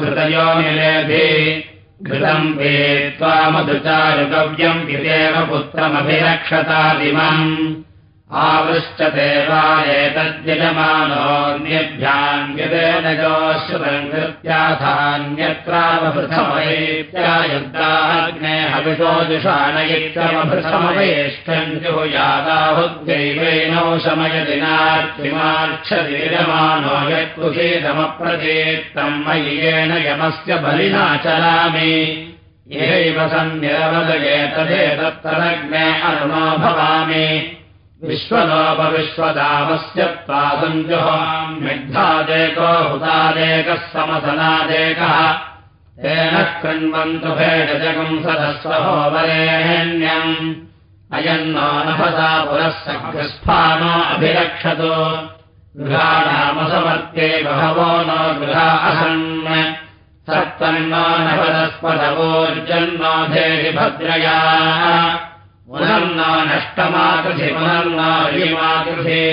घृतयो निलेभि घृतम् वेत्त्वा मधुचारुकव्यम् विदेव पुत्रमभिरक्षतादिमम् आवृष्टते वा यदेन गोश्रुतम् कृत्याथान्यत्रावभृथमयेत्यायुक्ताग्ने हविषोजुषाणयित्वमभृथमवेष्टम् जुहुयादाहुद्दैवेनो शमयदिनार्तिमार्क्षदिजमानो यत्कुशीतमप्रचेत्तम् मयि येन यमस्य बलिना चरामि यैव सन्निरवदये तदेतत्तदग्ने अरुणो भवामि विश्वलोपविश्वदामस्य त्वासञ्जुहाम्यग्धादेको हुतादेकः समसनादेकः। तेन कृण्वन्तु भेडजगम् सदस्वहो वरेण्यम् अयम् नो नभसा पुरः सङ्घस्फानो अभिरक्षतो गृहाणामसमर्थे बहवो नो गृहा असन्। सत्तन्नो नभदस्पदवोर्जन्नो धेरि भद्रया पुनर्न नष्टमाकृषि पुनर्नामाकृषि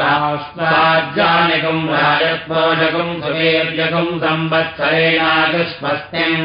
राष्ट्राज्यानिकम् राजत्वोजकम् सुवीर्यकम् संवत्सरेणाकृष्मस्तिम्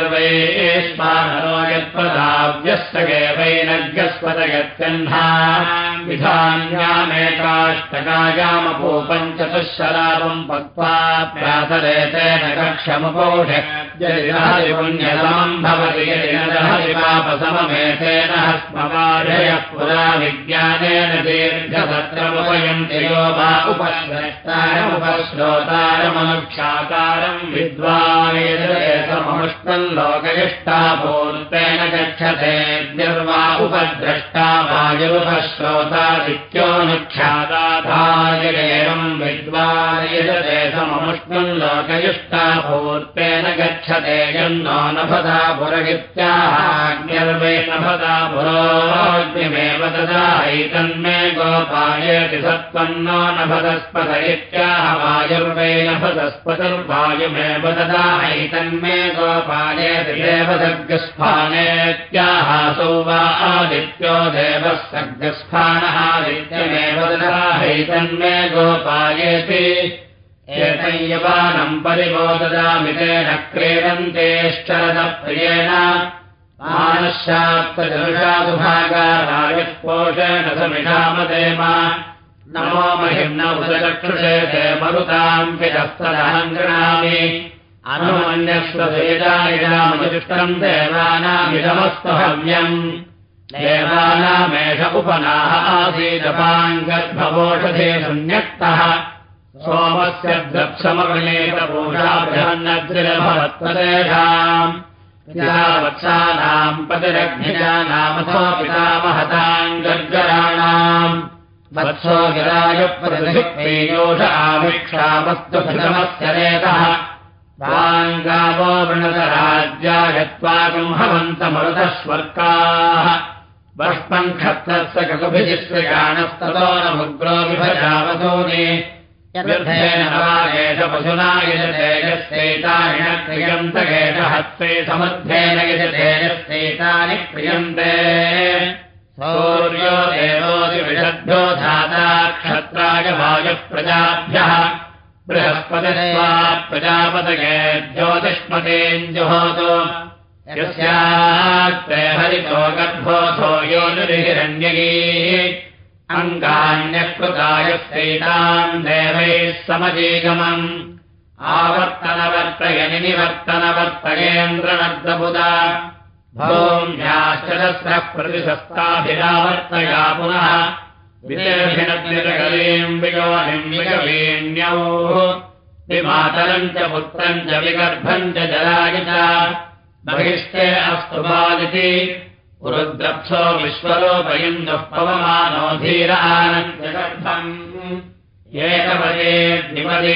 विधान्यामेकाष्टकायामपूपम् चतुःशरापम् पक्त्वा पुण्यतमम् भवति यदि न पापसममेतेन हस्मवाजयः पुरा विज्ञानेन दीर्घसत्रमुपयन्ति यो वा उपश्रष्टारमुपश्रोतारमनुक्षातारम् विद्वानेतममुष्टम् लोकयिष्टा पूर्तेन गच्छते, निर्वा उपद्रष्टा वायुपश्रोतादित्योऽनुख्याताधायम् विद्वानेतते सममुष्टम् लोकयुष्टा पूर्तेन गच्छते, यन्नो नभदा पुरगित्याहाग्निर्वै नभदा पुरोग्निमेव ददायैतन्मे गोपायति सत्त्वन्नो नभदस्पद इत्याह वायुर्वै नभदस्पतिर्वायुमेव ददायैतन्मे गोपायति देवसर्गस्फानेत्याहासौ वा आदित्यो देवः सर्गस्फानः आदित्यमेव ददाहैतन्मे गोपायति। एतय्यवानम् परिबोददामि तेन क्रीडन्तेश्चरदप्रियेण। महिम् न उदचक्षुषे ते मरुताम् पितस्तदहम् गृणामि अनुमन्यस्ववेदायिनामजुष्टम् देवानामिदमस्तहव्यम् देवानामेष उपनाः आसीदपाम् गर्भवोषधे शून्यक्तः। सोमस्य द्रप्समगणेतपूषाभ्यन्नद्रिलभवत्पदेषाम् पितावत्सानाम् पतिरग्निजानामथो पितामहताम् गर्गराणाम् आभिक्षामस्तु भृतमस्य नेतः वाङ्गावो वृणतराज्यायत्वाकम् हवन्तमरुतः स्वर्गाः बष्पम् क्षत्रस्य ककुभिजिश्रयाणस्ततो न मुग्रो विभजावतोनि यथेन एष पशुना यजतेजस्यैतानि न क्रियन्त एष हस्ते समुद्धेन यजतेजस्यैतानि क्रियन्ते। सौर्यो देवोदिविषद्भ्यो धाता क्षत्राय वायुप्रजाभ्यः बृहस्पतिस्वा प्रजापतये यस्यात्ते हरितो गर्भोऽथो यो निरहिरण्यगी अङ्गान्यकृतायस्यैताम् देवैः समजीगमम् आवर्तनवर्तयनि निवर्तनवर्तयेन्द्रनर्दबुदा भौम्याश्चरस्रः प्रतिशस्ताभिरावर्तया पुनः विगवीण्यौः विमातरम् च पुत्रम् च विगर्भम् च च बहिष्टे अस्तु बालिति उरुद्रक्षो विश्वलोपयन्दुः पवमानो धीर आनन्द्यगर्भम् एकपदे द्विपदे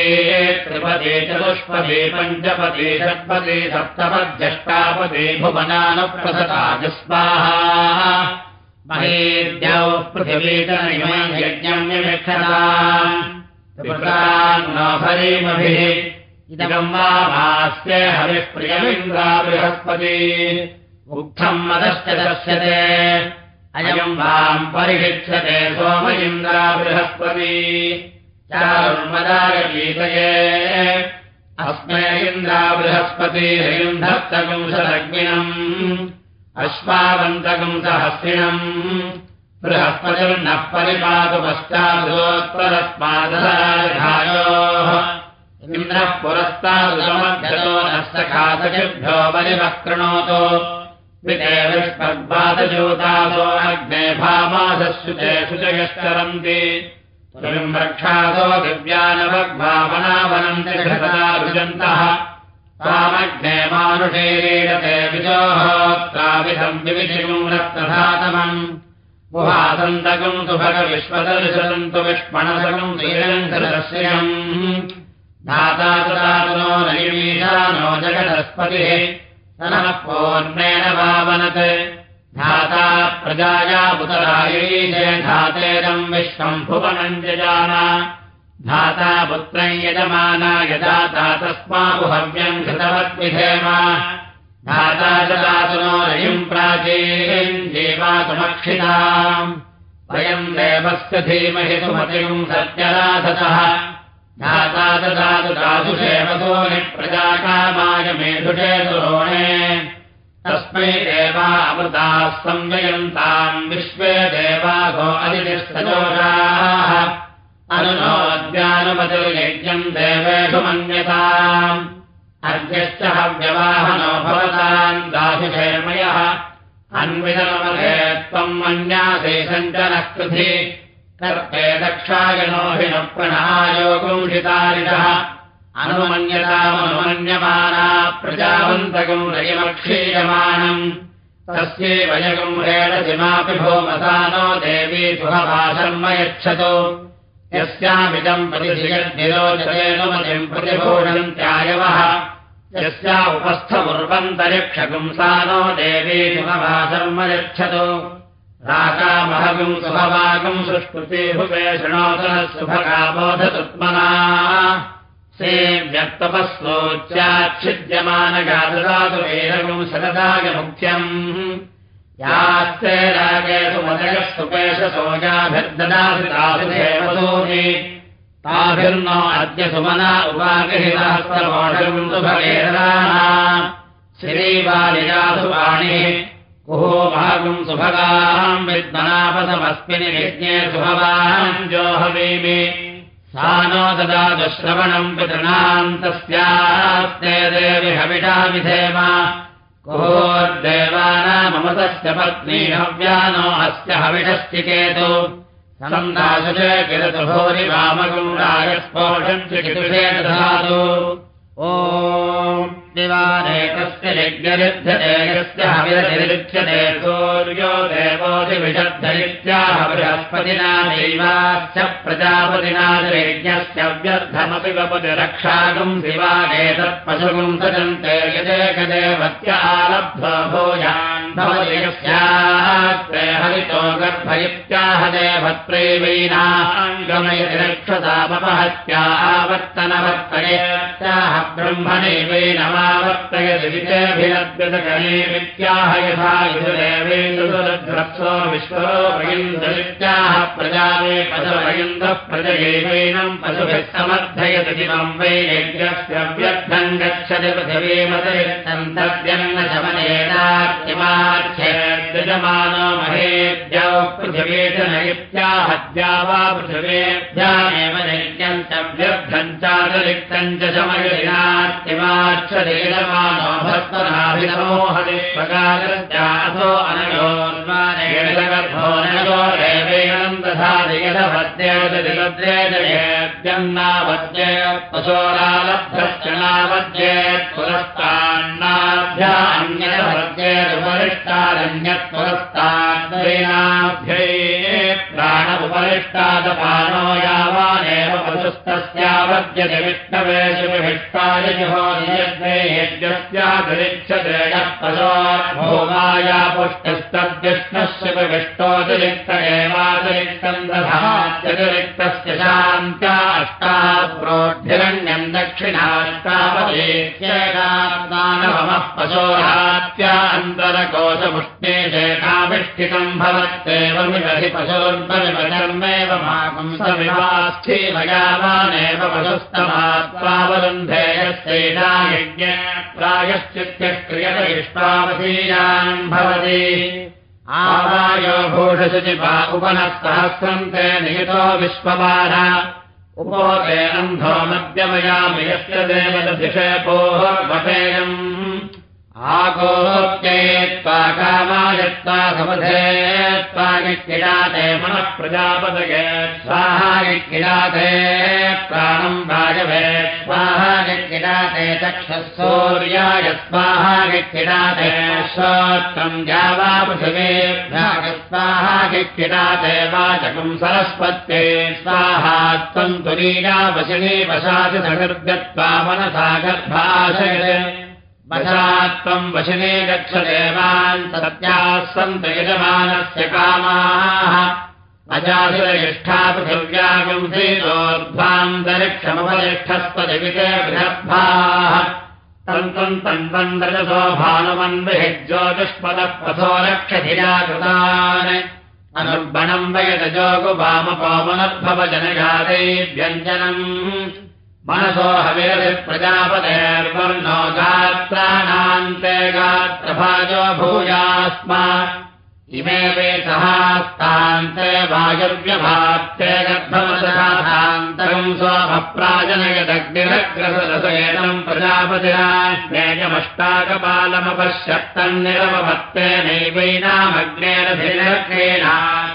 त्रिपदे चतुष्पदे पञ्चपदे षट्पदे सप्तपद्यष्टापदे भुवनानुप्रसताजस्वाहा महेद्यौ पृथिवीतनयज्ञम् यक्षताभरीमभिः इदम् वा मास्य हविः प्रियमिन्द्रा बृहस्पति। उक्थम् मदश्च दर्श्यते अयम् वाम् परिषिक्षते सोम इन्द्रा बृहस्पति। चारुर्मदायगीतये अस्मै इन्द्रा बृहस्पति हयुन्धत्तगुंसलग्निनम् अश्वावन्तकम् सहस्रिणम् बृहस्पतिर्नः परिपातु पश्चादोत्तरस्मादयोः इन्द्रः पुरस्तादुसमभ्यतो नः सखासखिभ्यो परिवक्रणोतो विदेविष्पद्वादजोतासो अग्ने रक्षादो दिव्यानवग्भावनावनन्ति घृतदारुजन्तः तामग्ने मानुषेरीडते विजोहोत्राविधम् विविधिगुम् रक्तधातमम् गुहासन्तकम् तु विष्मणसकम् वीरङ्करश्रियम् धाता दातुनो नैमीशानो जगदस्पतिः नः पूर्णेन वावनत् धाता प्रजाया उतरायीशे धातेरम् विश्वम् भुवनम् जजान धाता पुत्रम् यजमाना यदाता तस्माहुहव्यम् कृतवद्विधेम धाता च दातुनो रयिम् प्राचीम् जीवातुमक्षिताम् वयम् देवस्य धीमहि सुमतिम् सत्यराधतः। धाता च दातु दातुषेवतो निप्रजाकामाय मेधुषे सुरोणे तस्मै देवा अमृताः संययन्ताम् विश्वे देवाघो अदितिस्तजोषाः अनुनोद्यानुमतिर्यज्ञम् देवेषु मन्यताम् अर्घ्यश्च हव्यवाहनो भवताम् दाशुषेमयः अन्वितमले त्वम् मन्यासे सञ्चनः कृधि कर्ते दक्षायनो हि न प्रणायोगुंशितारिषः अनुमन्यतामनुमन्यमाना प्रजावन्तकम् रयमक्षीयमाणम् तस्यैव यगम् रेणसिमापि भोमसानो देवी सुहभाशर्म यच्छतु यस्यामिदम् प्रतिशियद्निरोचतेनुमतिम् प्रतिभूषन्त्यायवः यस्या उपस्थमुर्वन्तरिक्षपुंसानो देवी सुहभाशर्म यच्छतु राकामहगम् सुभवागम् सुष्कृते भुवे शृणोतनः सुभगाबोधतुत्मना सेव्यक्तपस्लोच्याच्छिद्यमानगाददातु वेदगम् शतदायमुख्यम् यास्ते रागे सुमदयः सुपेशसोजाभिर्ददासि तासु देवतोनि ताभिर्नो अद्य सुमना सुभगेराणाम् श्रीबालिजासु वाणिः कुहो भागम् सुभगाम् विद्मनापसमस्मिनि यज्ञे सुभवाम् जोहवीमि। सा नो ददातु श्रवणम् पितृणाम् तस्यास्ते देवि हविषा विधेम कुहोर्देवानाममतस्य पत्नी हव्यानो अस्य हविषश्चिकेतु सन्दासु च किरतु भोरि दधातु। ओ यज्ञरुध्यते यस्य हविरतिरुच्यते सूर्यो देवोऽधिविषद्धरित्याह बृहस्पतिना दैवाश्च प्रजापतिना यज्ञस्य व्यर्थमपि वपति रक्षागम् दिवानेतत्पशुगुम् सजन्ते यदेकदेवत्य आलब्ध्वा भूयान् भवति यस्यास्ते हरितो गर्भ इत्याह देवत्रैवैनाङ्गमयति रक्षतामपहत्या आवर्तनवर्तयत्याह ब्रह्मणैवैनमावर्तयति विजयभिनद्यतगणे वित्याह यथा युदेवेन्द्रसो विश्वरोपयन्द्रवित्याह प्रजावे पशवयन्द्रः प्रजयैवैनम् पशुभिः समर्थयति दिवम् वै यज्ञस्य व्यर्थम् गच्छति पृथिवीमतिरिक्तम् तद्यन्न शमनेनात्यमार्थ्यजमानो महेद्यौ पृथिवी च नैत्याहद्या वा पृथिवेभ्यामेव नैत्यम् च व्यर्थम् चातिरिक्तम् च शमयनात्यमार्थदेयमानो भक्तनाभिनमोहति प्रकाशो अनयोर्वानगर्भो नयो देवेनन्द दधादियदवद्येद्यन्नावद्ये पशोरालब्धश्च नावद्येत् पुरस्तान्नाभ्यान्यवद्येदुपरिष्टादन्यत् पुरस्ताद्वैनाभ्यै प्राण उपरिष्टादपानो यावानेव पशुस्तस्यावद्यते विष्णवे शिवभिष्टाय जुहोर्यद्वे यज्ञस्यातिरिच्यते यः पशोर्भौमाया पुष्टस्तद्विष्णः शिवविष्टोऽतिरिक्त एवातिरिक्तम् दधात्यतिरिक्तस्य शान्त्या अष्टाप्रोढ्यरण्यम् दक्षिणाष्टावदेत्येकात्मानवमः पशोरात्या अन्तरकोशमुष्णे चेकाविष्ठितम् भवत्येवमिदधि पशोर्परिमचर्मेव माकम् सविवास्थीमयावानेव पशुस्तमात्त्वावरुन्धे यस्यैना यज्ञ प्रायश्चित्यक्रियत इष्टावधीयान् भवति। आवायो भूषशुचिपा उपनः सहस्रम् ते नियतो विश्ववार उपोते अन्धो मध्यमयामि यस्य देवदधिषेपोः वटेयम् आगोप्येत्वा कामायत्वा समधेत्वा किडाते मनः प्रजापदये स्वाहा किडाते प्राणम् वायवे स्वाहा किडाते चक्षः सूर्याय स्वाहा किडाते श्रोत्रम् जावा पृथिवेभ्यः स्वाहा किडाते वाचकम् सरस्वत्ये। स्वाहा त्वम् तुरीया वशिनी वशासि सनिर्गत्वा मनसा गर्भाशय वशात्वम् वशिने गच्छदेवान् सत्याः सन्त यजमानस्य कामाः। अजासुरयिष्ठा पृथिव्यागुंसीदोर्ध्वान्तरिक्षमपरिष्ठस्पदिविते बृहद्भाः। तन्तम् तन्वम् रजसो भानुमन्विः ज्योतिष्पदः पथो रक्षधिया कृतान् अनुर्बणम् वयदजोगुवामकोमनद्भव जनघाते व्यञ्जनम् मनसो हविरभिप्रजापतेर्वर्णो गात्राणान्ते गात्रभाजो भूयास्मा। इमे वेतहास्तान्ते वायुर्व्यभात्ते गर्भमदहान्तरम् सोमप्राजनयदग्निरग्रसरसयनम् प्रजापतिराज्ञेयमष्टाकपालमपश्यत्तन्निरमभत्ते नैवैनामग्नेरभिरक्रेण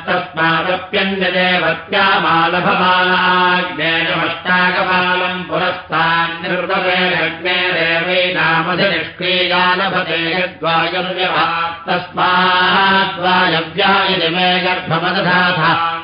तस्मादप्यञ्जदेवत्यामालभमानाग्नेयमष्टाकपालम् पुरस्तान्निर्दवेरग्नेरेवैनामधिनिष्क्रियालभते यद्वायुर्व्यभा तस्माद्वायव्या इति मे गर्भमदधाथ।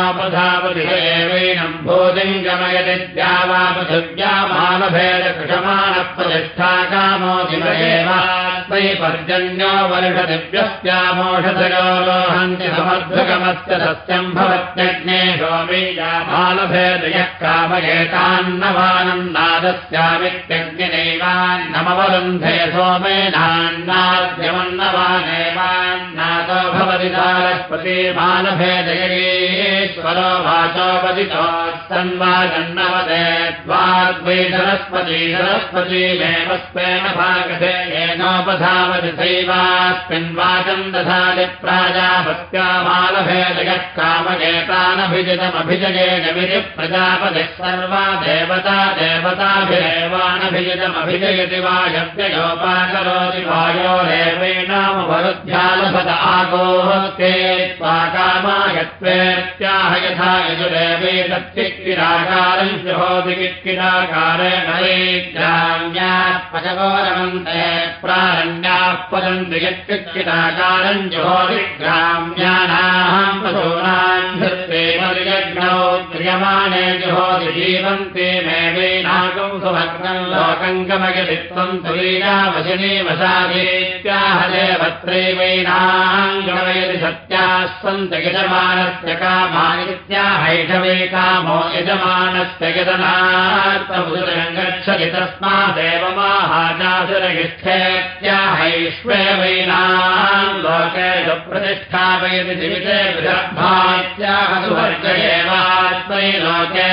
येनोपधावधिषयेवैनम् भूतिम् गमयति द्या वा पृथिव्या मालभेदकृषमाणप्रतिष्ठा तस्मै पर्जन्यो वर्षदिव्यस्यामोषधयो समर्थकमस्य समर्धकमस्य सत्यम् भवत्यग्ने सोमीयामालभेदयः कामयेतान्नवानन्नादस्यामित्यग्निनैवान्नमवरुन्धे सोमेनान्नाद्यमन्नवानेवान्नादो भवति तारस्पतिमानभेदयगेश्वरो वाचोपदितो सन्वागन्नवदे द्वाद्वै सरस्पति सरस्पती मेवस्वेन भागधे येनोपद सैवास्मिन् वाचम् दधाति प्राजापत्या मालभेदयः कामयेतानभिजितमभिजयेन विधि प्रजापतिः सर्वा देवता देवताभिरेवानभिजितमभिजयति वायव्ययोपाकरोति वायोरेवैनामवरुध्यालभत आगोहते त्वा कामायत्वेत्याह यथा यजुरेवैतत्किक्किराकारम् जुहोति किक्किराकारेण वैग्राम्यात् पचगोरमन्ते प्रारण्याः पदन्ति यत्किक्किराकारम् जुहोति ग्राम्यानाम् पशूनाम् धृत्वे मर्यग्नौ क्रियमाणे जुहोति जीवन्ते मे वैनागम् सुभग्न लोकङ्गमयति त्वम् तुलीयावशिनी वशादेत्याहदेवत्रैवैनाङ्गमयति सत्याः सन्त यजमानस्य कामानित्याहैषवे कामो यजमानस्य गच्छति तस्मादेव वैनाम् लोके प्रतिष्ठापयति जीविते विदर्भात्याह सुवर्ग एवात्मै लोके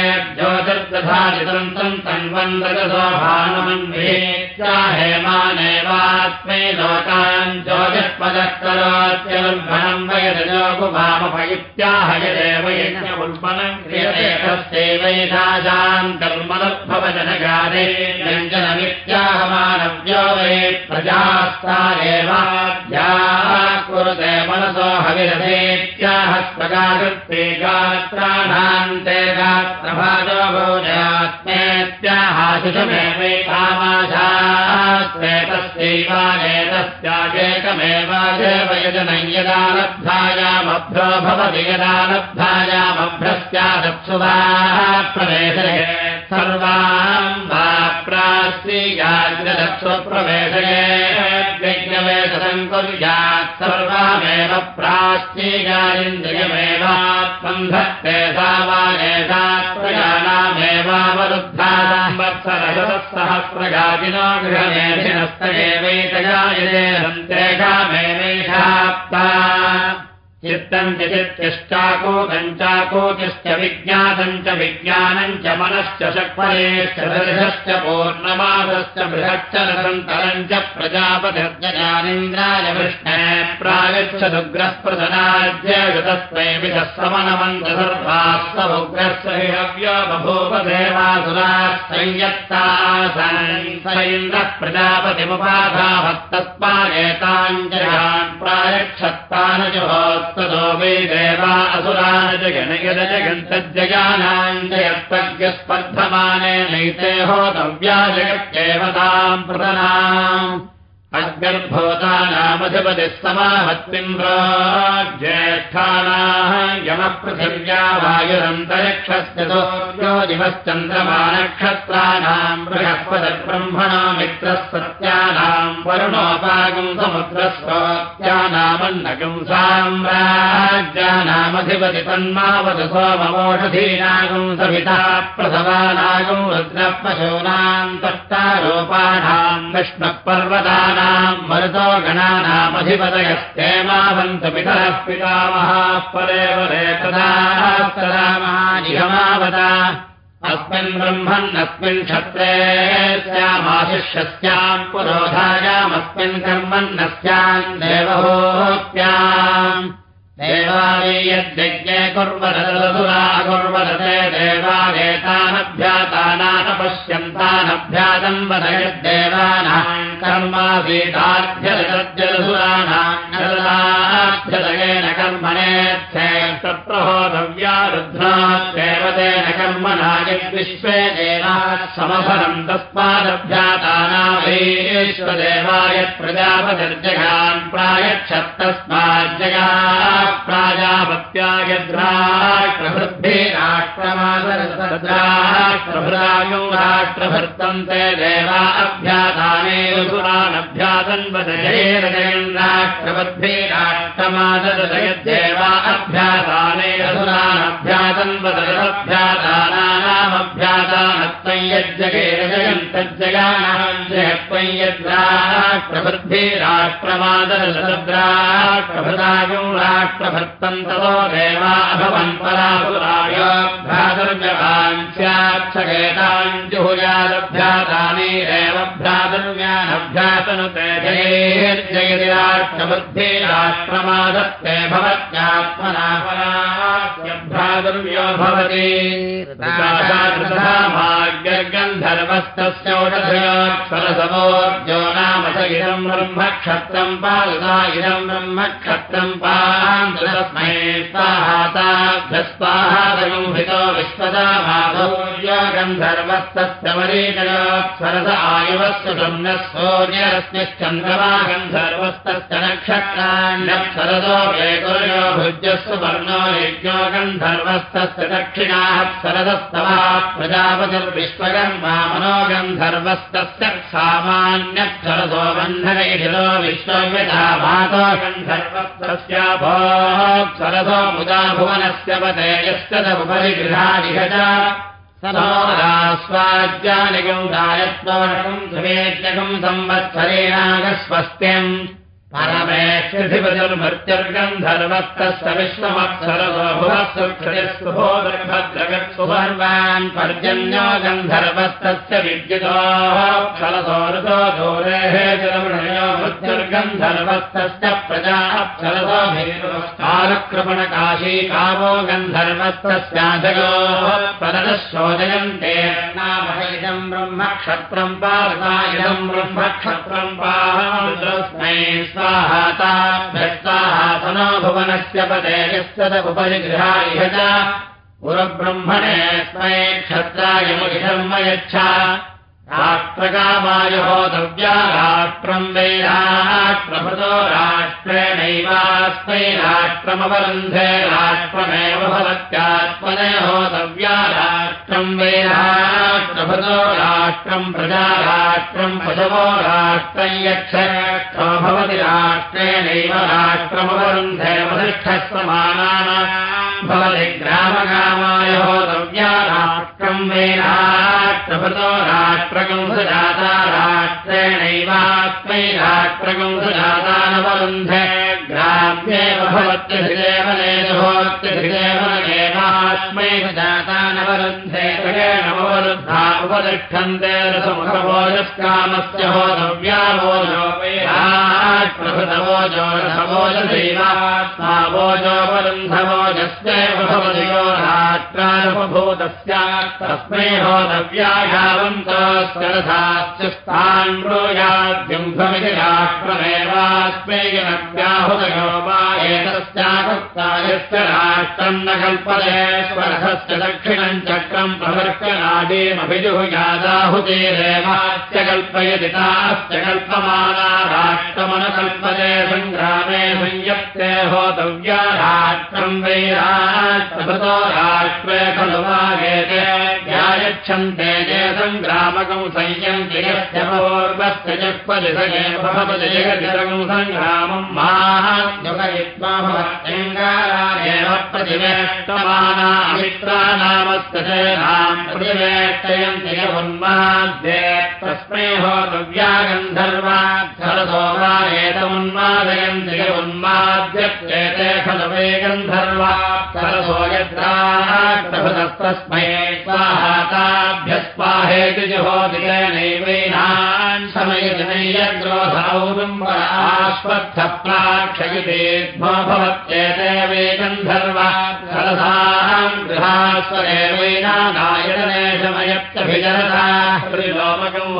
प्रजा कुरुते मनसो हविरथेत्याह स्वगाकृत्ते गात्राणान्ते गात्रभाजो भोजात्मेत्याहाशिषमेवैकामाशास्त्रेतस्यैवानेतस्यागेकमेवादेव यजनं यदा लब्धायामभ्यो भवति यदा लब्धायामभ्रस्यादप्सुवाः प्रवेशये सर्वाम् वा प्रास्तीयाग्रदक्षुप्रवेशये यज्ञवेशम् कुर्यात् सर्वामेव प्रास्तीयारिन्द्रियमेवात्मन्धत्ते सावानेशात्रयाणामेवावरुद्धासहस्रगाजिनो गृहमेधिनस्तयेवैतगायते सन्तेषामेवैषाप्ता चित्तम् च चित्तिश्चाकोदम् चाकोतिश्च विज्ञातम् च विज्ञानम् च मनश्च शक्वरेश्च पूर्णमासश्च बृहच्च रसन्तरम् च प्रजापतिर्जयानीन्द्राय विष्णे प्रागच्छदुग्रस्प्रदनाद्यतस्मै विधः समनमन्त सर्वास्तमुग्रस्य हिरव्य बभूव देवासुराः संयत्तासान् स इन्द्रः प्रजापतिमुपाधाभक्तस्मादेताञ्जयान् प्रायक्षत्तानजुहोत् ततो वै देवा जगन्तज्जयानाम् जयत्तज्ञस्पर्धमाने नैते होतव्या जगत्येवताम् प्रतनाम् अग्निर्भूतानामधिपतिः समाहत्विन्द्रो ज्येष्ठानाः यमपृथिव्या वायुरन्तरिक्षस्य यो दिवश्चन्द्रमा नक्षत्राणाम् बृहस्पतिर्ब्रह्मणो मित्रः सत्यानाम् वरुणोपागम् समुद्रस्रोत्यानामन्नगम् साम्राज्यानामधिपति तन्मावद सोमवोषधीनागम् सविता प्रसवानागम् रुद्रपशूनाम् तट्टारूपाणाम् विष्णुः पर्वतानाम् मरुतो गणानामधिपतयस्तेमावन्तु पितरः पितामहाः परेव रेतदास्तरामानिगमावता अस्मिन् ब्रह्मन्नस्मिन् क्षत्रे स्यामाशिष्यस्याम् पुरोधायामस्मिन् कर्मन्नस्याम् देवहोत्याम् देवालयज्ञे कुर्वरसुरा कुर्वरते देवादेतानभ्यातानानपश्यन्तानभ्यातम् वदयद्देवानाम् कर्मासीताभ्यदजलसुराणाभ्यदयेन कर्मणेच्छे प्रहोदव्या रुद्रादेवतेन कर्मणा यद्विश्वे देवाः प्रजापतिर्जगान् प्रायच्छत्तस्माज्जगा प्राजापत्यायद्राष्ट्रभृद्भे राष्ट्रमादरसद्राष्ट्रभृदायो राष्ट्रभर्तन्ते देवा अभ्याताने रघुरानभ्यातन्वदयेरजयन् राष्ट्रवद्भे राष्ट्रमादरसयद्देवा अभ्याताने रघुरानभ्यातन्वदरभ्यातानानामभ्यातानत्वं यज्जगेरजयन् तज्जगानाम् जयत्वं यद्राष्ट्रभृद्भे राष्ट्रमादरसद्राष्ट्रभृदायो राष्ट्रभर्तम् ततो देवा अभवन् परापुराय भ्रातुर्यवान् जयेर्जयति राष्ट्रबुद्धे राष्ट्रमादत्ते भवत्यात्मना पराभ्रातुर्यो भवति गन्धर्वस्तस्योषधयोक्षरसमोर्जो नाम स इदम् ब्रह्मक्षत्रम् पादुता इदम् ब्रह्मक्षत्रम् पान्तस्मै विश्वदामाधौर्य गन्धर्वस्तस्य मरीचयात्सरस आयुवस्तु शून्यसूर्यरश्मिश्चन्द्रमा गन्धर्वस्तस्य नक्षत्राण्यक्षरदो वेकुर्यो भुज्यस्व वर्णो यज्ञो गन्धर्वस्तस्य दक्षिणाः सरदस्तवा प्रजापतिर्विश्वकर्मा मनो गन्धर्वस्तस्य सामान्यक्षरसो बन्धनैशिरो विश्वव्यथा मातो गन्धर्वस्तस्याभोक्षरसो मुदा भुवनस्य पतेजस्य तमुपरि गृहादिह च स्वाज्यानिकम् गायत्ववर्षम् सुवेद्यकम् संवत्सरेणागस्वस्त्यम् परमेष्यधिपतिर्मृत्युर्गन्धर्वस्तस्य विश्वमक्षरसोभुवस्सुभद्रगत्सुभर्वान् पर्जन्यो गन्धर्वस्तस्य विद्युतोः क्षरसो ऋतो दोरेः जलमृणयो मृत्युर्गन्धर्वस्तस्य प्रजा अक्षरसोभिरुपस्कारक्रमणकाशी कामो गन्धर्वस्तस्याधयोः परदशोदयन्ते नामहैदम् ब्रह्मक्षत्रम् पारता इदम् ब्रह्मक्षत्रम् पाहस्मै स्वाहाताभ्यस्ताहासनो भुवनस्य पदे यस्य उपरि गृहाय च पुरब्रह्मणे स्मै क्षत्रायमुखिधर्म यच्छा राष्ट्रकामाय होतव्या राष्ट्रम् वै राष्ट्रभृतो राष्ट्रेणैवास्मै राष्ट्रमवरुन्धे राष्ट्रमेव भवत्यात्मने होतव्या राष्ट्रम् वै राष्ट्रभृतो राष्ट्रम् प्रजा राष्ट्रम् पशवो राष्ट्रम् यक्षो भवति राष्ट्रेणैव राष्ट्रमवरुन्धे वसिष्ठः समानानाम् भवति ग्रामकामाय होतव्या राष्ट्रम् वै राष्ट्रभृतो राष्ट्र राष्ट्रकंसजाता राष्ट्रेणैवास्मै राष्ट्रकंसजातानवरुन्धे ग्राम्येव भवत्यधिदेवनेहोत्यधिदेवनेवास्मै जातानवरुन्धे नववरुद्धा उपतिष्ठन्ते रसमुखभोजस्कामस्य होतव्यावोजो राष्ट्रभृतवोजो रसवोजदैवास्मावोजोपरुन्धवोजस्यैव भवति यो राष्ट्रानुपभूतस्यात् तस्मै रथास्यस्तान् ब्रूयाद्युम्भमिति राष्ट्रमेवास्मै जनव्याहुतयो वा एतस्याकृत्तायस्य राष्ट्रम् न कल्पते स्वरथस्य दक्षिणम् चक्रम् प्रवर्कनादीमभिजुहुयादाहुतेरेवास्य कल्पयति ताश्च कल्पमाना राष्ट्रमनुकल्पते सङ्ग्रामे संयत्ते होतव्या राष्ट्रम् वै राष्ट्रभृतो राष्ट्रे खलु वागेते व्यायच्छन्ते जे सङ्ग्रामकम् संयन्ति यस्य पूर्वस्य जक्पदिशगे भवति जगतिरकम् सङ्ग्रामम् माहायुगयित्वा भवत्यङ्गारादेव प्रतिवेष्टमाना मित्रानामस्य सेनाम् प्रतिवेष्टयन्ति य उन्माद्ये तस्मै होतव्या गन्धर्वा सरसो वा एतमुन्मादयन्ति य उन्माद्यत्येते खलु वै गन्धर्वा सरसो यद्राष्टभृतस्तस्मै स्वाहाताभ्यस्वाहेति जुहोदितेनैवैनान् समयजनैयग्रोधौरुम्बराश्वत्थप्राक्षयितेध्वो भवत्येते वै गन्धर्वा सरसाम् गृहास्वरेवैनानायतने समयत्यभिजरता त्रिलोमकम्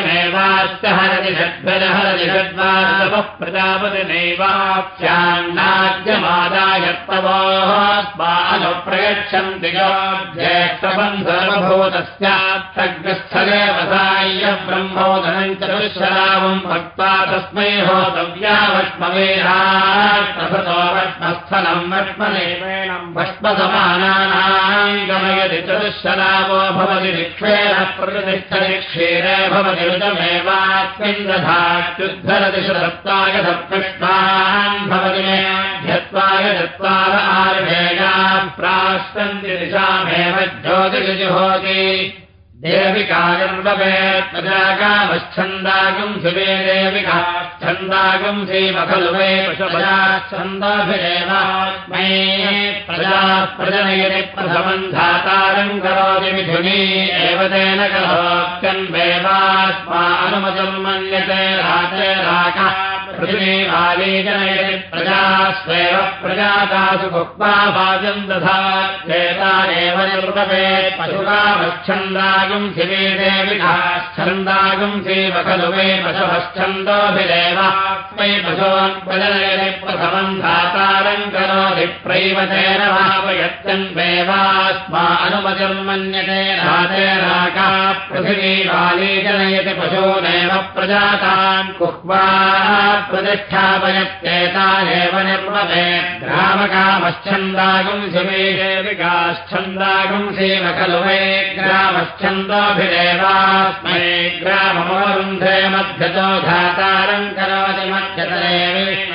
स्यान्नाद्यगुंहरामेत्याहान्नाद्यमेवास्य हरति षड्भरहरति प्रवाहात्मानो प्रयच्छन्ति ज्येष्ठबन्धनभूतस्यात्तग्रस्थलेव ब्रह्मोदन ब्रह्मोदनम् चतुश्रावम् भक्त्वा तस्मै होतव्यावष्मवेहासतो वष्मस्थलम् वष्मदेवेणम् भष्मसमानानाम् गमयति चत्वार आर्भेयाभ्याम् प्राश्रन्ति दिशामेव ज्योतिषुजुहोति। देविकागर्ववेत्प्रजागामच्छन्दागम् शिवे देविका छन्दागम् श्रीमखलु वे पशुपजाच्छन्दाभिरेव मे प्रजाः प्रजनयति प्रथमम् धातारम् करोति मिथुनी एव तेन करोत्यन्वेवास्मा अनुमतम् मन्यते राजे राकः पृथिवीवाली जनयति प्रजा स्वेव प्रजातासु भुक्त्वा भाजम् चेता एव निर्वपेत् पशुकामच्छन्दागम् श्रीव खलु वै पशवश्छन्दोभिरेव वै पशून् प्रजनयति प्रथमम् धातारम् करोति प्रैव तेन भावयत्यन्वेवास्मा अनुमतिम् मन्यते राजे राका जनयति पशूनेव प्रजातान् कुह्वा प्रतिष्ठापयत्येतानेव निर्मते ग्रामकामश्छन्दागुम् खलु वै ग्रामश्छन्दोभिरेवास्मै। ग्राममवरुन्धे मध्यतो धातारम् करोति मध्यतरेव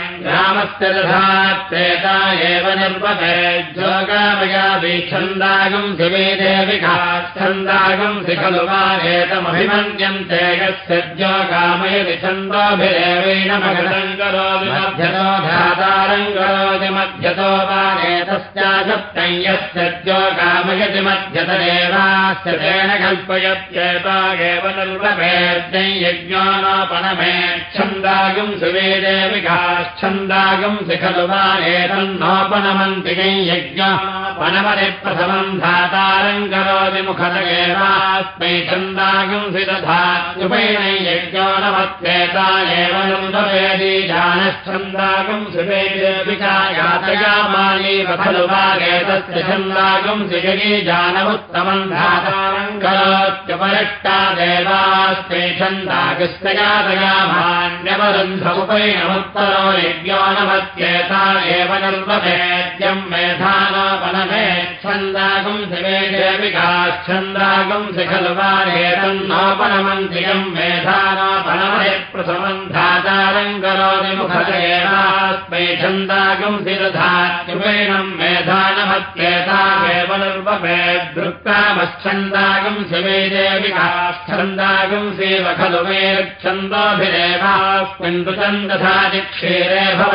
ग्रामस्य दधात्तेता एव निर्मते जोगामयाभिच्छन्दागुम् शिवे देविकाश्छन्दागुम् सि खलु वा एतमभिमन्यन्ते यस्य जोगामयति छन्दोभिरेवेण मगधम् करोति मध्यतो धातारम् करोति मध्यतो वा एतस्यासप्तम् यस्य जोगामयति मध्यतरेवास्य तेन कल्पयत्येता एव निर्वभेद्यम् यज्ञानोपणमेच्छन्दागुम् शिवे देविकाश्छन्दागुम् सि खलु वा एतन्नोपनमन्तिकम् यज्ञोपनमति प्रथमम् धातारम् करोति मुखत एवास्मै छन्दागुम् सि दधात्युपैण यज्ञोनमत्येता एव निर्वभेदी जानश्छन्दागुम् शिवे देविका यातयामाली खलु वा एतस्य छन्दागुम् सिगरी जानमुत्तमम् धातारम् करोत्यपरिष्टा देवास्मै छन्दागस्तयातयामान्यवरुन्धमुपैणमुत्तरो यज्ञोनमत्येता एव निर्वभेद्यम् मेधानोपनमेच्छन्दागुम् शिवे देविकाश्छन्दागुम् सि खलु वा एतन्नोपनमन्त्रियम् मेधानोपनमय प्रथमम् धातारम् करोति छन्दागुम् सि दधात्युपैणम् मेधानमत्येता एव निर्वभेदृक्तामच्छन्दागुम् शिवे देविकाश्छन्दागुम् सेव खलु मेच्छन्दोभिरेवास्मिन् ऋतम् दधाति क्षीरे भवन्ति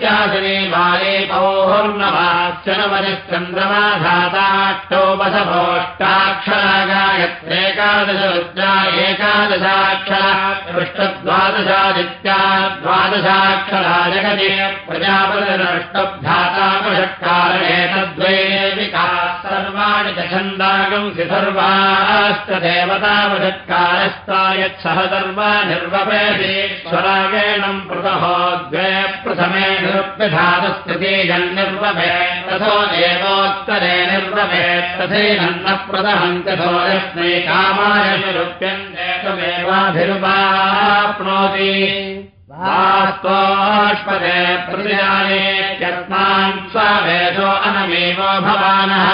कुहोरमाभास्यासिने बाले पौर्णमाश्चनमनिश्चन्द्रमा धाताष्टोपसभोष्टाक्षरा गायत्रेकादश रुद्रा एकादशाक्षरा पृष्ठद्वादशादित्या द्वादशाक्षरा जगति प्रजापतिरष्टब्धातामषट्कारेतद्वैविकाः सर्वाणि च छन्दागम् सि सर्वाश्च देवतामषट्कारस्ता यत्सह सर्वा निर्वपेति स्वरागेणम् द्वे प्रथमे निरुप्यधातस्थितीजन्निर्वभे तथो एवोत्तरे निर्वभेत् प्रदहन्त्यथो यस्मै कामाय तमेवाभिरुपाप्नोति वास्तोष्पदे प्रतिजाने यत्मान् स्वावेशो अनमेवो भवानः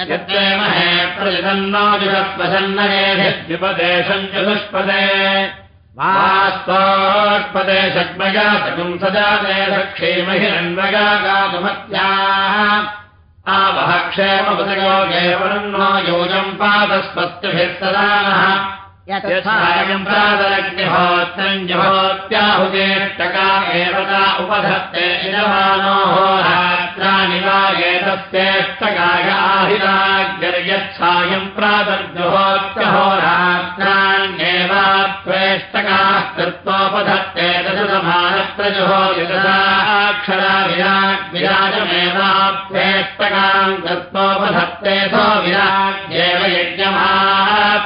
यत्तेमहे प्रतिदन्नो जुषत्वसन्नरेभिद्युपदेशम् चतुष्पदे वास्तोष्पदे षड्मया सकुंसजाते सक्षेमहिरन्वया गातुमत्याः आवह क्षेमपदयोगे वर्णो योजम् पादस्पत्यभिः सदानः यथायम् प्रातरग्निहोत्रम् जहोत्याहुजेष्टका एव ता उपधत्ते यजमानोः रात्राणि वा एतस्येष्टकाय आहिराग्यर्यच्छायम् प्रातर्जुहोत्यहो रात्राण्येवा त्वेष्टकाः कृत्वोपधत्ते दशसमानत्रजुहोक्षरा विराट् विराजमेवाप्येष्टकाम् कृत्वोपधत्ते सो विराट्येव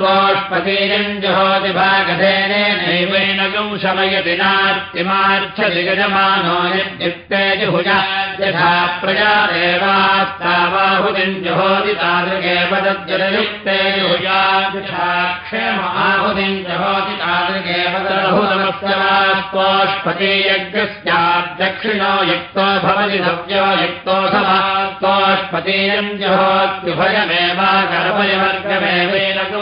जुहोति भागधेनेनैवेन शमयति नार्तिमार्च्छति गजमानो यद्युक्ते जुहुजा यथा प्रजा देवास्तावाहुतिम् जुहोति तादृगेव तद्जलयुक्ते जुहुजा यथा क्षेम आहुतिम् जुहोति तादृगेव तदहुतमस्य वा स्वोष्पतीयज्ञस्याद्दक्षिणो युक्तो भवति सव्यो युक्तो समात्मोष्पतीयम् जुहोत्युभयमेवाकरपयवर्गमेवेन शमयति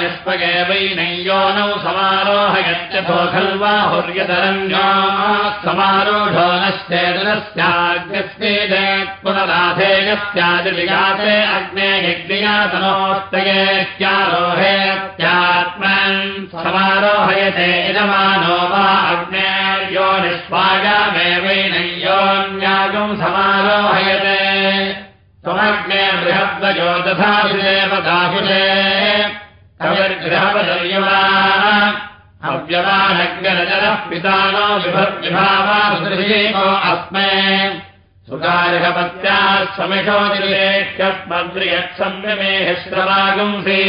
निष्पगे वैनय्योनौ समारोहयत्यथो खल्वाहुर्यतरन्योः समारोढो नश्चेतनस्याग्निस्ते पुनराधेन स्यादिगाते अग्ने यज्ञातनोत्तयेत्यारोहेत्यात्मन् समारोहयते यजमानो वा अग्नेर्यो निष्पायामेवैनय्योन्यागम् समारोहयते त्वमग्ने बृहद्वयो दधाभिदेव दासुदे कविर्गृहवदर्यमाः अव्यवानग्निरजरः पितानो विभावासृशीको अस्मे सुगार्हपत्याश्रमिषोदिलेह्यत्मद्रियक्षम्यमेह्यश्रवागुंसि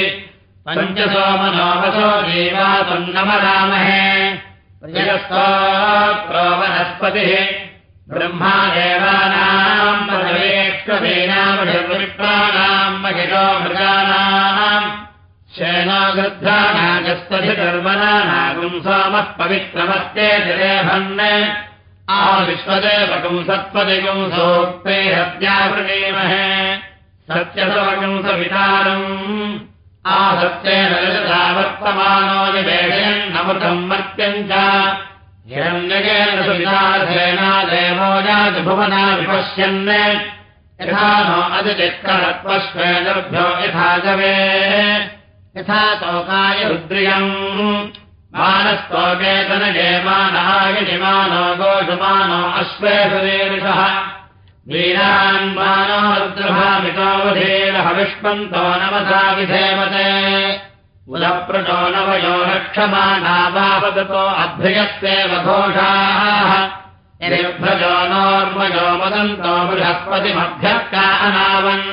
पञ्चसो मनोहसो देवासन्नमरामहे प्रियस्तोत्रो वनस्पतिः ब्रह्मा देवानाम् नागुम् सोमः पवित्रमस्ते जलेभन् आविश्वदेवपुंसत्पदिगुंसोक्ते हत्यावृणीमहे सत्यसवगुंसवितारम् आसत्येन वर्तमानो निवेशयन्नमृतम् मर्त्यम् च। हिरण्यकेन सुवितार्थेना देवो जातिभुवना विपश्यन्। यथा नो अतिचित्करत्वश्वेदर्भ्यो यथा जवे यथा तोकाय रुद्रियम्। मानस्तोकेतनजयमानाय निमानो गोषुमानो अश्वेषुदीर्षः वीरान्मानो रुद्रभामितोऽवधीरहविष्पन्तो नमसा विधेमते उदप्रटो नवयो रक्षमाणा वावदतो अभ्ययस्तेव घोषाः। यदिभ्रजो नोर्मयो वदन्तो बृहस्पतिमभ्यर्का अनावन्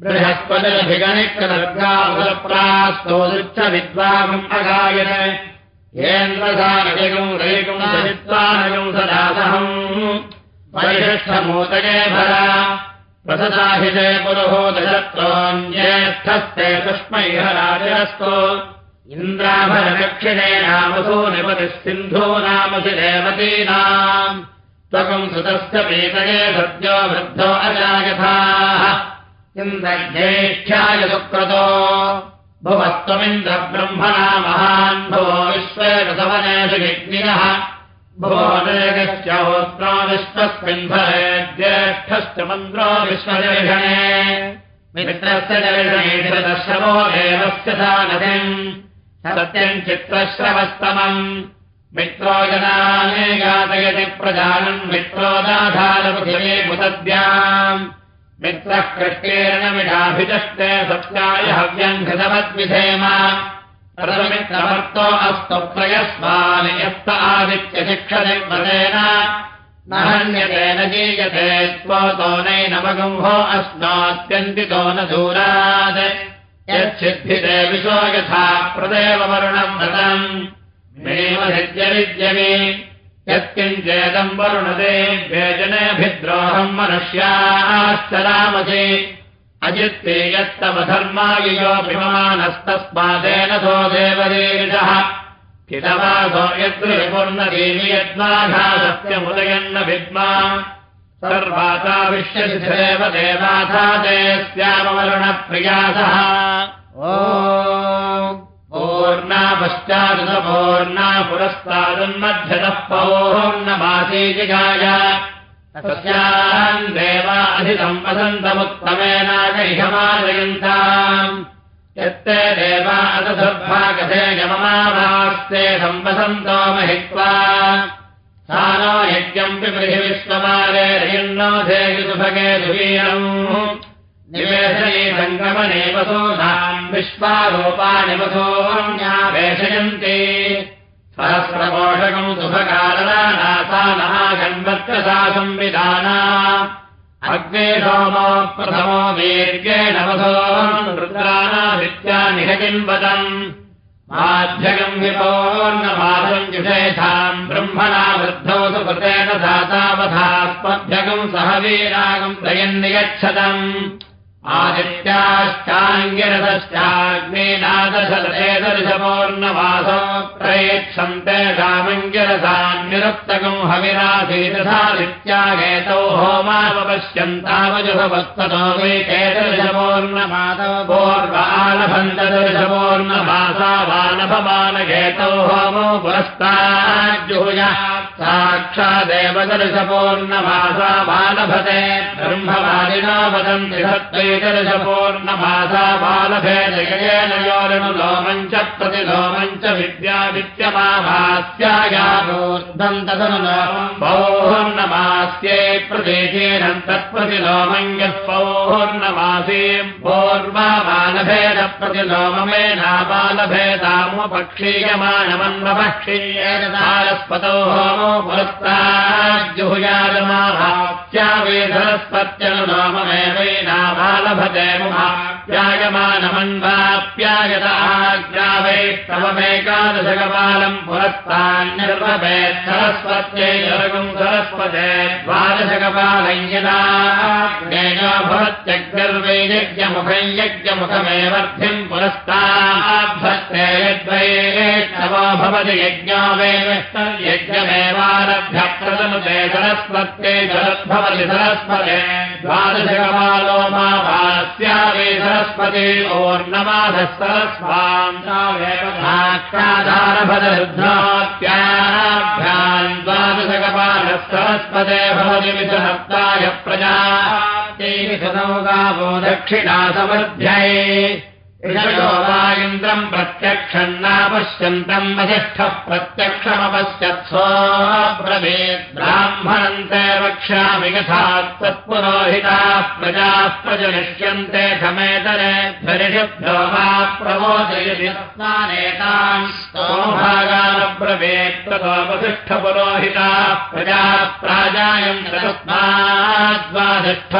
बृहस्पतिरभिगणिकदर्गावदप्रास्तोदृच्च विद्वागम् अगायत। येन्द्रसारजगम् रैगुम् सविद्वानगम् सदासहम्। वैशिष्ठमूतये भरा। प्रसदाहिते पुरुहोदशत्रोऽन्येष्ठस्ते तस्मै हराजरस्तो इन्द्राभरदक्षिणे नामसो निपतिः सिन्धो नामसि देवतीनाम् त्वकम् सुतस्य पीतये सद्यो वृद्धो अजायथाः। इन्द्रज्येष्ठ्याय सुक्रतो। भुवत्वमिन्द्रब्रह्मणा महान् भुवो विश्वेशवनेषु यज्ञिनः। भुवोदेकश्च होत्रो विश्वस्मिन् भरे ज्येष्ठश्च मन्द्रो विश्वदर्शने मित्रस्य दर्शनेशदर्शवो देवस्य सानधिम् सत्यम् चित्रश्रवस्तमम्। मित्रो जनाने घातयति प्रजानम् मित्रोदाधारपृथिवे मुतद्याम् मित्रः कृष्णेरणमिडाभिचष्टे सत्याय हव्यम् घृतवद्विधेम। प्रथमित्रमर्तो अस्तु प्रयस्मानि यस्त आदित्यशिक्षनिर्मतेन न हन्यते न जीयते त्वतो नैनमगुम्भो अस्मात्यन्तितो न दूरात् यच्छिद्धिते विशो यथा प्रदेव वरुणम् व्रतम् मेमधिद्यविद्यमे यत्किञ्चेदम् वरुणते व्यजनेऽभिद्रोहम् मनुष्याश्चरामसि अजित्ते यत्तव धर्मायुयोऽभिमानस्तस्मादेन सो देवदेविषः हितवासो यद्रिपुर्नदेवि यद्वाघा सत्यमुदयन्न विद्मा सर्वाता विश्यसिधेव देवाथा ते स्यामवरुणप्रियासः ओ पूर्णा पश्चादुपूर्णा पुरस्तादन्मध्यतः पौर्णमासीजिगाय तस्याम् देवाधिकम् वसन्तमुत्तमेनागैहमादयन्ताम् यत्ते देवा अदुर्भागधे यममावास्ते सम्वसन्तो महित्वा सा नो यज्ञम् पिपृथिविश्वमारे रयन्नो धेयुसुभगे सुवीरम्। निवेशने सङ्गमने वसूनाम् विश्वारूपाणि वसून्यावेशयन्ति सहस्रपोषकम् सुभकालनासा महागन्वत्र सा संविधाना। अग्ने सोमो प्रथमो वीर्येण वसो रुद्राणादित्या निहजिन्वतम् माध्यगम् विपोर्णमासम् जुषेषाम् ब्रह्मणा वृद्धौ सुकृतेन धातावधास्मभ्यगम् सह वीरागम् दयन्नियच्छतम् आदित्याश्चाङ्गिरसश्चाग्नेनादशदशेदर्शपोर्णवासो प्रयेक्षन्ते रामङ्गिरसान्निरुक्तकम् हविरासीदसादित्यागेतौ होमावपश्यन्तावजुभवस्ततो वै केतर्शपोर्णमातवपूर्वालभन्तदर्शपोर्णमासा वानभमानघेतौ होमो पुरस्ताज्जुहुया साक्षादेव दर्शपोर्णमासा बालभते ब्रह्मवादिना वदन्ति सत्त्वै दर्शपूर्णमासा बालभेदयेन योरणुलोमम् च प्रतिलोमम् च विद्यादित्यमाभास्यायामूर्धम् तदनुलोमम् पौर्णमास्ये प्रदेशेन तत्प्रतिलोमम् यः पौर्णमासीम् पूर्वबालभेदप्रतिलोममेनाबालभेदामुपक्षीयमाणमन्वपक्षीयेन सारस्पतो होमो पुरस्ताज्जुहुयालमाभास्यावेधरस्पत्यनुलोममेवैनाबालभते मुहाप्यायमानमन्वाप्यायत आज्ञावै तवमेकादशकपालम् पुरस्तान्निर्वभेत् सरस्वत्यै जगम् सरस्वते द्वादशकपालम् यदा भवत्यग्निर्वै यज्ञमुखम् यज्ञमुखमेवर्थिम् पुरस्ताभ्यस्ते यद्वै तवो भवति यज्ञो वै यज्ञमेवारभ्य प्रदनुते सरस्वत्यै जलद्भवति सरस्वते द्वादशकपालो मा भास्या वै सरस्वती ओर्णमाधः सरस्वाम् साक्षाधारभदरुद्रात्याभ्याम् द्वादशकपालः सरस्वते भवति विसहस्ताय प्रजा। गावो दक्षिणा समर्थ्यै वा इन्द्रम् प्रत्यक्षम् नापश्यन्तम् वसिष्ठः प्रत्यक्षमपश्यत्सोऽब्रवीत् ब्राह्मणम् ते वक्ष्यामि यथा तत्पुरोहिताः प्रजाः प्रजनिष्यन्ते ध्वरिषभ्यो वा प्रवोदयति स्नानेताम् स्तोभागानब्रवीत् ततो वसिष्ठपुरोहिताः प्रजाः प्राजायम् तस्माद्वासिष्ठ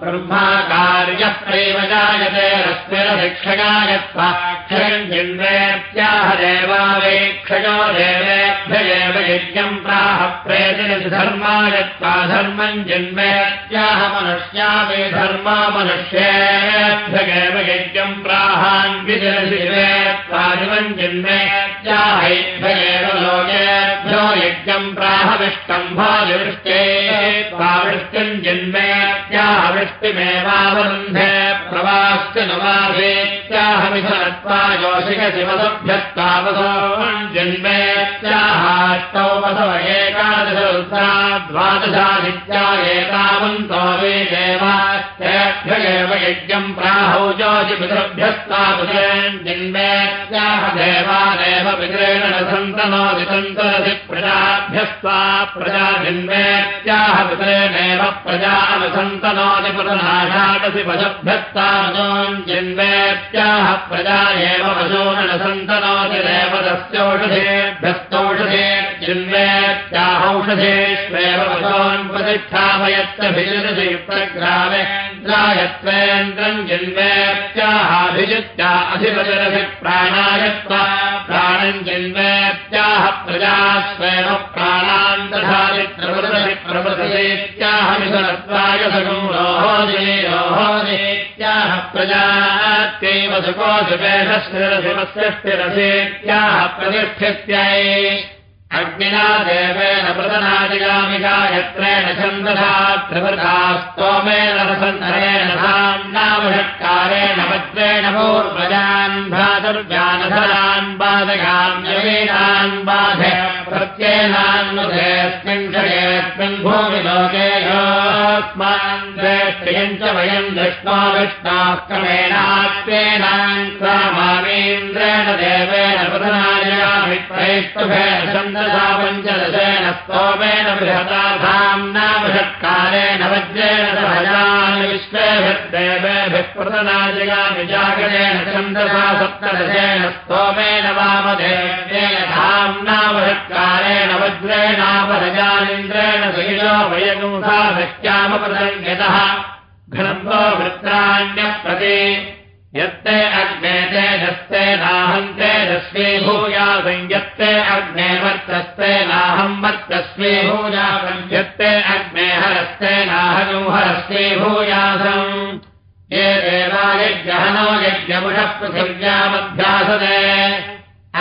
ब्रह्मा कार्यः प्रैव जायते रस्मिरशिक्षया यत्त्वाक्षरञ्जिन्वेत्याह देवावेक्षयो देवेभ्य एव यज्ञम् प्राह प्रेतिरसि धर्मा यत्त्वा धर्मम् जिन्वेत्याह मनुष्या वे धर्मा मनुष्येभ्य एव यज्ञम् प्राहान्विजरसि वेत्त्वादिवम् जिन्वेत्याहैभ्य एव यज्ञम् प्राहविष्टम् भाविवृष्टे त्वावृष्टिम् जिन्वेत्याह वृष्टिमेवावरुन्धे प्रवास्य नुवादेत्याहमिधनत्वा योषिकशिवसभ्यत्वावसो जन्मेत्याहाष्टौ वसव एकादशरुद्रा द्वादशादित्या एतावन्तो वे देवाभ्य एव यज्ञम् प्राहौ जन्मेत्याह देवादेव पितरेण न सन्तनोति सन्तरसि प्रजाभ्यस्त्वा प्रजा जन्मेत्याह पितरेणेव प्रजानुसन्तनोति पुरनाषाडसि पशुभ्यस्तावसोन् जन्मेत्याह प्रजा एव वशोनसन्तनोति देवदस्योषधेभ्यस्तौषधे जन्मेत्याहौषधेष्वेव वशोन्प्रतिष्ठापयत्तभिजति अधिपतिरसि प्राणायत्वा प्राणम् जन्मेत्याह प्रजास्वेव प्राणान् दधाति प्रवृदसि प्रवृतसेत्याहमिसनत्वाय सगम् रोहोदे रोहोदेत्याह प्रजात्यैव सुको सुपेशस्थिरसिवस्य स्थिरसेत्याह प्रतिष्ठित्यै अग्निना देवेन प्रदनादिगामि गायत्रेण छन्दसा त्रिवृता स्तोमेन रसन्धरेण धाम्नामषत्कारेण वज्रेण पूर्वजान् बाधे प्रत्येनान्मुधेऽस्मिन् क्षयेऽस्मिन् भूमिलोके द्वेष्ट्यम् च वयम् दृष्ट्वा विष्णाः क्रमेणात्मेनान् क्रामामीन्द्रेण देवेन प्रदनादिगामि प्रैष्टुभेन इन्द्रसा पञ्चदशेन स्तोमेन बृहता बृहत्कालेन वज्रेण विश्वेभिर्देवेभिः प्रतनाजयामि जागरेण चन्द्रसा सप्तदशेन स्तोमेन वामदेवेन धाम्ना बृहत्कालेन वज्रेणापरजानिन्द्रेण सहिलो वयगुंसा भक्त्यामप्रसङ्गतः घ्नन्तो वृत्राण्यप्रति। यत्ते अग्ने तेजस्ते नाहन्ते रश्मी भूयासं अग्ने वर्तस्वी भूयासम् यत्ते अग्ने हरस्ते नाहनु हरस्वी भूयासम्। ये देवायज्ञहनो यज्ञमुषः पृथिव्यामभ्यासते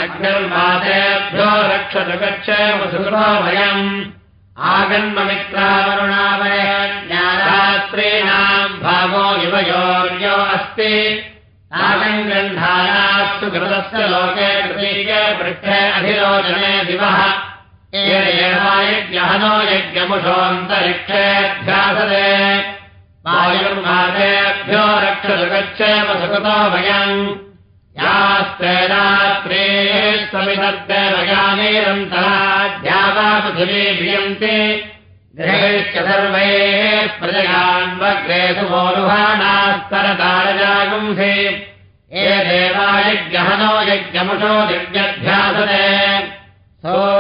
अग्निर्मातेभ्यो रक्षतु गच्छेमसुतो वयम् आगन्ममित्रावरुणावय ज्ञानरात्रीणाम् भागो युवयोर्यो अस्ति। कृतस्य लोके कृतीके पृष्ठे दिवः। एवायज्ञहनो यज्ञमुषोऽन्तरिक्षेऽध्यासते वायुर्मादेभ्यो रक्षतु गच्छेम सुकृतो वयम् यास्तेरात्रे समितर्देवयानीरन्तराध्यावा पृथिवी भियन्ते गृहेश्च सर्वैः प्रजयान्वग्रे सुमोरुहाणास्तरतारजागुंसे। ये देवायज्ञहनो यज्ञमुषो सौर्यो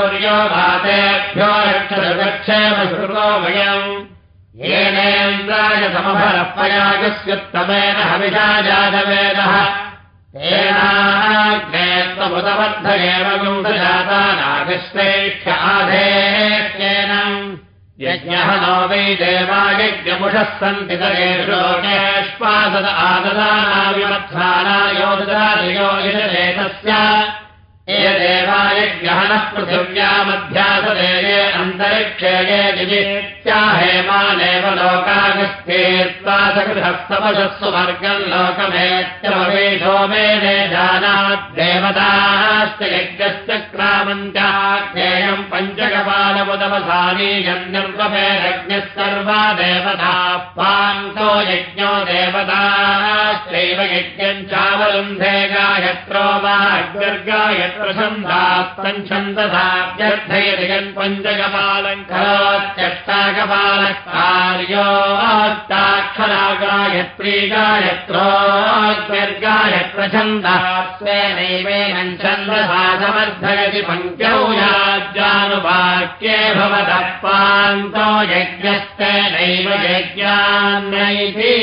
श्रुतो वयम् येनेन्द्राय समभरः पयागस्युत्तमेन हविषा जातवेदः त्वमुदबद्धयेव गुंसजातानागश्रेष्ठ आधेत्येन यज्ञः नो वै देवायज्ञमुषः सन्ति तरेषु लोकेष्पादद आददानाविमध्वानायोददादियो यजलेतस्य ये देवायज्ञहनः पृथिव्यामध्यासदे ये अन्तरिक्षे ये दिवित्याहेमानेव लोकागस्थेत्वा सकृहस्तवशस्सु वर्गम् लोकमेत्यववेशो मेने जानाद्देवताश्च यज्ञस्य क्रामन्त्याज्ञेयम् पञ्चकपालमुदवसानीयम् निर्वपेरज्ञः सर्वा देवताः पान्तो यज्ञो देवताश्चैव यज्ञम् चावरुन्धे गायत्रो वा अग्निर्गायत्र छन्दास्तच्छन्दसाभ्यर्थयति यन् पञ्चकपालम् करोत्यष्टाकपालः कार्योक्ताक्षरा गायत्री गायत्रोऽग्निर्गायत्र छन्दः स्वेनैवेन छन्दसा समर्थयति पङ्क्त्यौ याज्यानुवाक्ये भवतः पान्तो यज्ञस्तेनैव यज्ञान्नैति